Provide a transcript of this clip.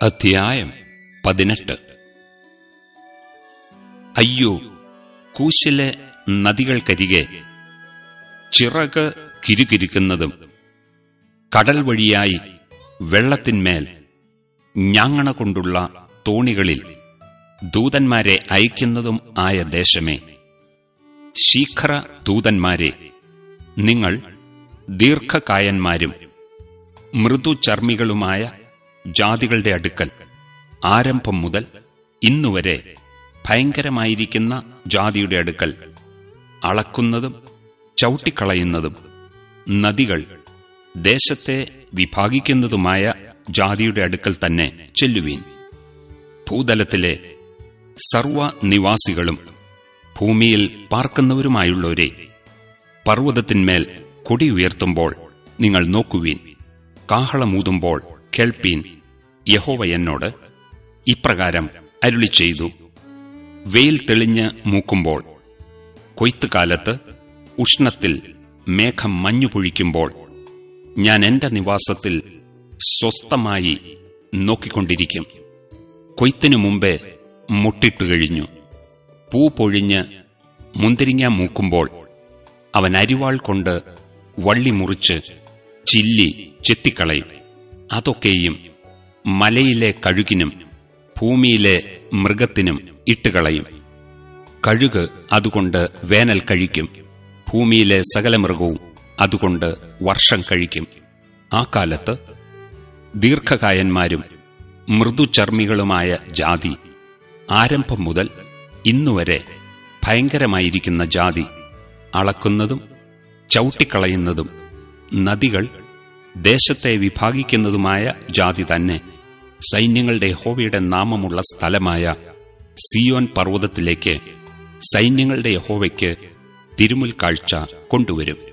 അധ്യായം പതിനെട്ട്. അയ്യോ കൂശിലെ നദികൾക്കരികെ ചിറക് കിരുകിരുക്കുന്നതും കടൽ വഴിയായി വെള്ളത്തിന്മേൽ ഞാങ്ങണ കൊണ്ടുള്ള തോണികളിൽ ദൂതന്മാരെ അയക്കുന്നതും ആയ ദേശമേ ശീഘ്ര ദൂതന്മാരെ നിങ്ങൾ ദീർഘകായന്മാരും മൃദുചർമ്മികളുമായ ജാതികളുടെ അടുക്കൽ. ആരംഭം മുതൽ ഇന്നുവരെ ഭയങ്കരമായിരിക്കുന്ന ജാതിയുടെ അടുക്കൽ. അളക്കുന്നതും ചവിട്ടിക്കളയുന്നതും നദികൾ ദേശത്തെ വിഭാഗിക്കുന്നതുമായ ജാതിയുടെ അടുക്കൽ തന്നെ ചെല്ലുവീൻ. ഭൂതലത്തിലെ സർവനിവാസികളും ഭൂമിയിൽ പാർക്കുന്നവരുമായുള്ളവരെ പർവതത്തിന്മേൽ കൊടി ഉയർത്തുമ്പോൾ നിങ്ങൾ നോക്കുവീൻ. കാഹളമൂതുമ്പോൾ കേൾപ്പീൻ. യഹോവ എന്നോട് ഇപ്രകാരം അരുളി ചെയ്തു. വെയിൽ തെളിഞ്ഞ് മൂക്കുമ്പോൾ കൊയ്ത്തുകാലത്ത് ഉഷ്ണത്തിൽ മേഘം മഞ്ഞുപൊഴിക്കുമ്പോൾ ഞാൻ എന്റെ നിവാസത്തിൽ സ്വസ്ഥമായി നോക്കിക്കൊണ്ടിരിക്കും. കൊയ്ത്തിനു മുമ്പേ മുട്ടിട്ടു കഴിഞ്ഞു. പൂ പൊഴിഞ്ഞ് മുന്തിരിങ്ങ മൂക്കുമ്പോൾ അവൻ അരിവാൾ കൊണ്ട് വള്ളി മുറിച്ച് ചില്ലി ചെത്തിക്കളയും. അതൊക്കെയും മലയിലെ കഴുകിനും ഭൂമിയിലെ മൃഗത്തിനും ഇട്ടുകളയും. കഴുക് അതുകൊണ്ട് വേനൽ കഴിക്കും. ഭൂമിയിലെ സകല മൃഗവും അതുകൊണ്ട് വർഷം കഴിക്കും. ആ കാലത്ത് ദീർഘകായന്മാരും മൃദുചർമ്മികളുമായ ജാതി ആരംഭം മുതൽ ഇന്നുവരെ ഭയങ്കരമായിരിക്കുന്ന ജാതി അളക്കുന്നതും ചവിട്ടിക്കളയുന്നതും നദികൾ ദേശത്തെ വിഭാഗിക്കുന്നതുമായ ജാതി തന്നെ. സൈന്യങ്ങളുടെ യഹോവയുടെ നാമമുള്ള സ്ഥലമായ സിയോൻ പർവതത്തിലേക്ക് സൈന്യങ്ങളുടെ യഹോവയ്ക്ക് തിരുമുൽ കാഴ്ച കൊണ്ടുവരും.